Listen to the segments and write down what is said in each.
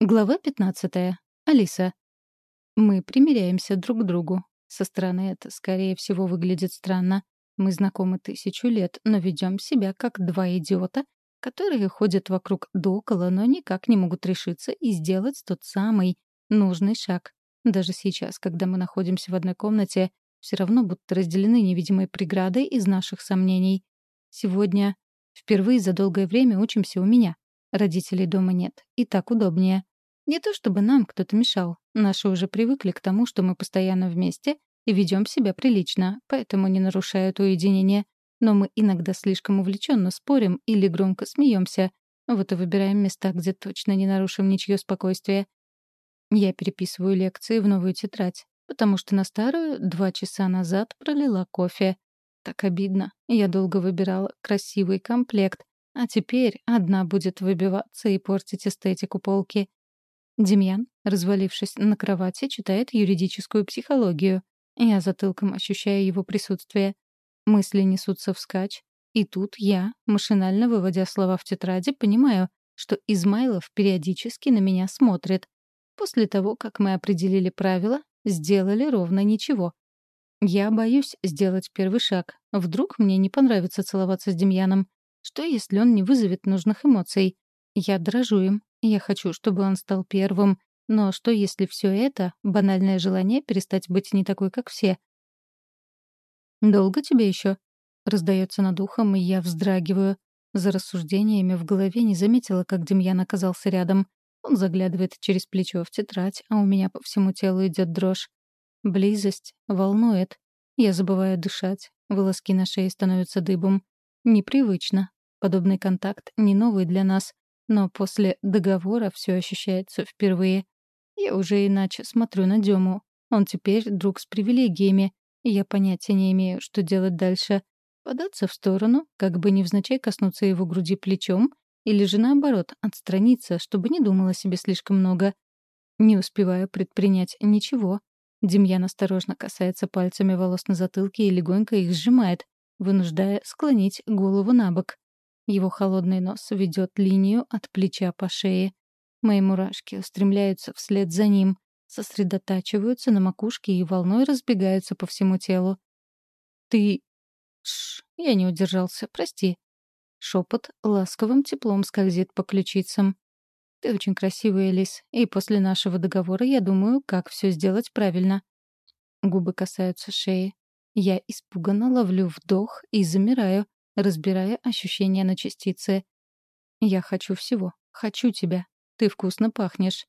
Глава 15. Алиса. Мы примиряемся друг к другу. Со стороны это, скорее всего, выглядит странно. Мы знакомы тысячу лет, но ведем себя как два идиота, которые ходят вокруг да около, но никак не могут решиться и сделать тот самый нужный шаг. Даже сейчас, когда мы находимся в одной комнате, все равно будто разделены невидимой преградой из наших сомнений. Сегодня впервые за долгое время учимся у меня. Родителей дома нет. И так удобнее. Не то чтобы нам кто-то мешал. Наши уже привыкли к тому, что мы постоянно вместе и ведем себя прилично, поэтому не нарушают уединение. Но мы иногда слишком увлеченно спорим или громко смеемся. Вот и выбираем места, где точно не нарушим ничье спокойствие. Я переписываю лекции в новую тетрадь, потому что на старую два часа назад пролила кофе. Так обидно. Я долго выбирала красивый комплект, а теперь одна будет выбиваться и портить эстетику полки. Демьян, развалившись на кровати, читает юридическую психологию. Я затылком ощущаю его присутствие. Мысли несутся вскачь. И тут я, машинально выводя слова в тетради, понимаю, что Измайлов периодически на меня смотрит. После того, как мы определили правила, сделали ровно ничего. Я боюсь сделать первый шаг. Вдруг мне не понравится целоваться с Демьяном. Что, если он не вызовет нужных эмоций? Я дрожу им. Я хочу, чтобы он стал первым. Но что, если все это — банальное желание перестать быть не такой, как все? «Долго тебе еще?» — раздается над ухом, и я вздрагиваю. За рассуждениями в голове не заметила, как Демьян оказался рядом. Он заглядывает через плечо в тетрадь, а у меня по всему телу идет дрожь. Близость волнует. Я забываю дышать. Волоски на шее становятся дыбом. Непривычно. Подобный контакт не новый для нас, но после договора все ощущается впервые. Я уже иначе смотрю на Дему. Он теперь друг с привилегиями, и я понятия не имею, что делать дальше. Податься в сторону, как бы невзначай коснуться его груди плечом, или же наоборот, отстраниться, чтобы не думала себе слишком много. Не успеваю предпринять ничего. Демьян осторожно касается пальцами волос на затылке и легонько их сжимает, вынуждая склонить голову на бок. Его холодный нос ведет линию от плеча по шее. Мои мурашки устремляются вслед за ним, сосредотачиваются на макушке и волной разбегаются по всему телу. «Ты...» Шш, я не удержался, прости. Шепот ласковым теплом скользит по ключицам. Ты очень красивая, Элис, и после нашего договора я думаю, как все сделать правильно. Губы касаются шеи. Я испуганно ловлю вдох и замираю, разбирая ощущения на частицы. Я хочу всего. Хочу тебя. Ты вкусно пахнешь.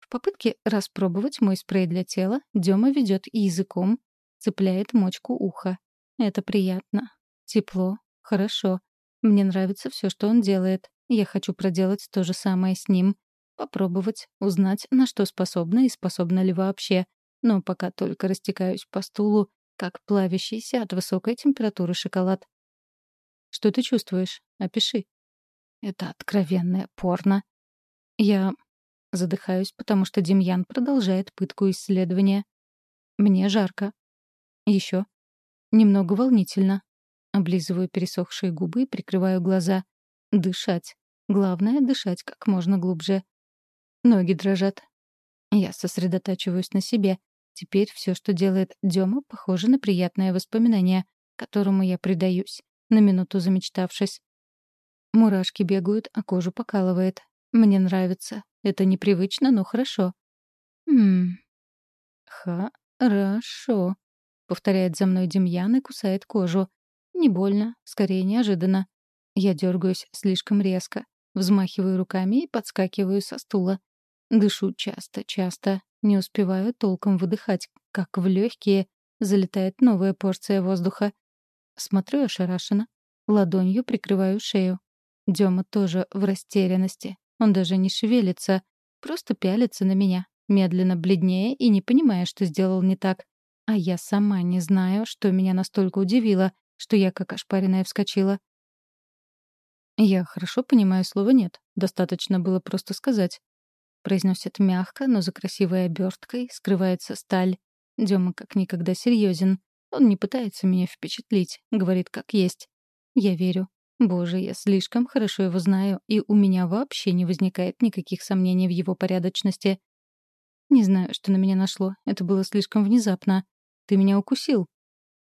В попытке распробовать мой спрей для тела Дема ведет языком, цепляет мочку уха. Это приятно. Тепло. Хорошо. Мне нравится все, что он делает. Я хочу проделать то же самое с ним. Попробовать, узнать, на что способна и способна ли вообще. Но пока только растекаюсь по стулу, как плавящийся от высокой температуры шоколад. Что ты чувствуешь? Опиши. Это откровенное порно. Я задыхаюсь, потому что Демьян продолжает пытку исследования. Мне жарко. Еще. Немного волнительно. Облизываю пересохшие губы и прикрываю глаза. Дышать. Главное — дышать как можно глубже. Ноги дрожат. Я сосредотачиваюсь на себе. Теперь все, что делает Дема, похоже на приятное воспоминание, которому я предаюсь, на минуту замечтавшись. Мурашки бегают, а кожу покалывает. Мне нравится. Это непривычно, но хорошо. Хм. Хорошо. Повторяет за мной Демьян и кусает кожу. Не больно, скорее неожиданно. Я дергаюсь слишком резко, взмахиваю руками и подскакиваю со стула. Дышу часто-часто, не успеваю толком выдыхать, как в легкие залетает новая порция воздуха. Смотрю ошарашенно, ладонью прикрываю шею. Дема тоже в растерянности. Он даже не шевелится, просто пялится на меня, медленно бледнее и не понимая, что сделал не так. А я сама не знаю, что меня настолько удивило, что я как ошпаренная вскочила. «Я хорошо понимаю слово «нет». Достаточно было просто сказать». Произносит мягко, но за красивой оберткой скрывается сталь. Дема как никогда серьезен. Он не пытается меня впечатлить, говорит как есть. Я верю. Боже, я слишком хорошо его знаю, и у меня вообще не возникает никаких сомнений в его порядочности. Не знаю, что на меня нашло. Это было слишком внезапно. Ты меня укусил.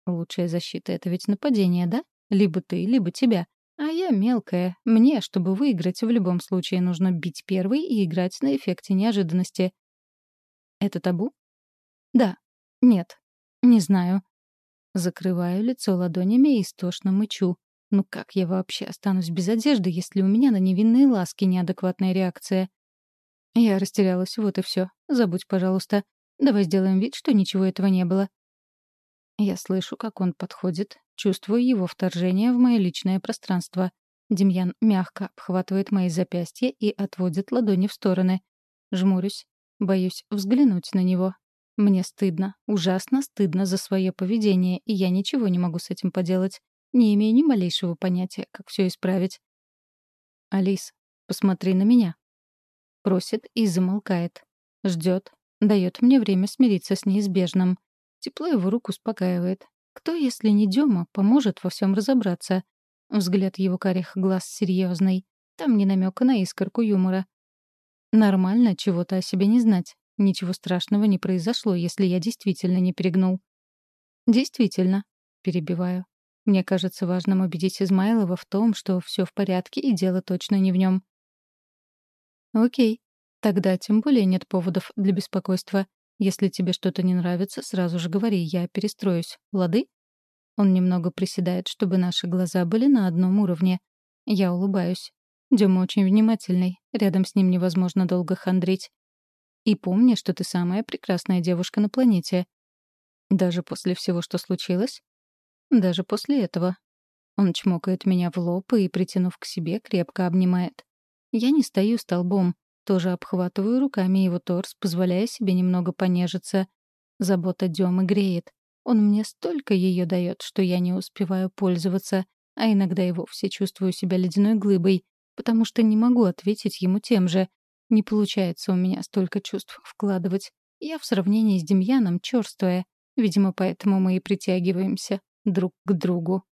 Лучшая защита — это ведь нападение, да? Либо ты, либо тебя. А я мелкая. Мне, чтобы выиграть, в любом случае нужно бить первый и играть на эффекте неожиданности. Это табу? Да. Нет. Не знаю. Закрываю лицо ладонями и истошно мычу. Ну как я вообще останусь без одежды, если у меня на невинные ласки неадекватная реакция? Я растерялась, вот и все. Забудь, пожалуйста. Давай сделаем вид, что ничего этого не было. Я слышу, как он подходит, чувствую его вторжение в мое личное пространство. Демьян мягко обхватывает мои запястья и отводит ладони в стороны. Жмурюсь, боюсь взглянуть на него. Мне стыдно, ужасно стыдно за свое поведение, и я ничего не могу с этим поделать. Не имею ни малейшего понятия, как все исправить. «Алис, посмотри на меня», Просит и замолкает. Ждет. Дает мне время смириться с неизбежным. Тепло его рук успокаивает. Кто, если не Дема, поможет во всем разобраться? Взгляд его карих глаз серьезный. Там не намека на искорку юмора. Нормально чего-то о себе не знать. Ничего страшного не произошло, если я действительно не перегнул. Действительно, перебиваю. Мне кажется важным убедить Измайлова в том, что все в порядке и дело точно не в нем. Окей. Тогда тем более нет поводов для беспокойства. Если тебе что-то не нравится, сразу же говори, я перестроюсь. Лады? Он немного приседает, чтобы наши глаза были на одном уровне. Я улыбаюсь. Дема очень внимательный. Рядом с ним невозможно долго хандрить. И помни, что ты самая прекрасная девушка на планете. Даже после всего, что случилось? Даже после этого. Он чмокает меня в лоб и, притянув к себе, крепко обнимает. Я не стою столбом, тоже обхватываю руками его торс, позволяя себе немного понежиться. Забота Демы греет. Он мне столько ее дает, что я не успеваю пользоваться, а иногда и вовсе чувствую себя ледяной глыбой, потому что не могу ответить ему тем же. Не получается у меня столько чувств вкладывать. Я в сравнении с Демьяном черствая. Видимо, поэтому мы и притягиваемся друг к другу.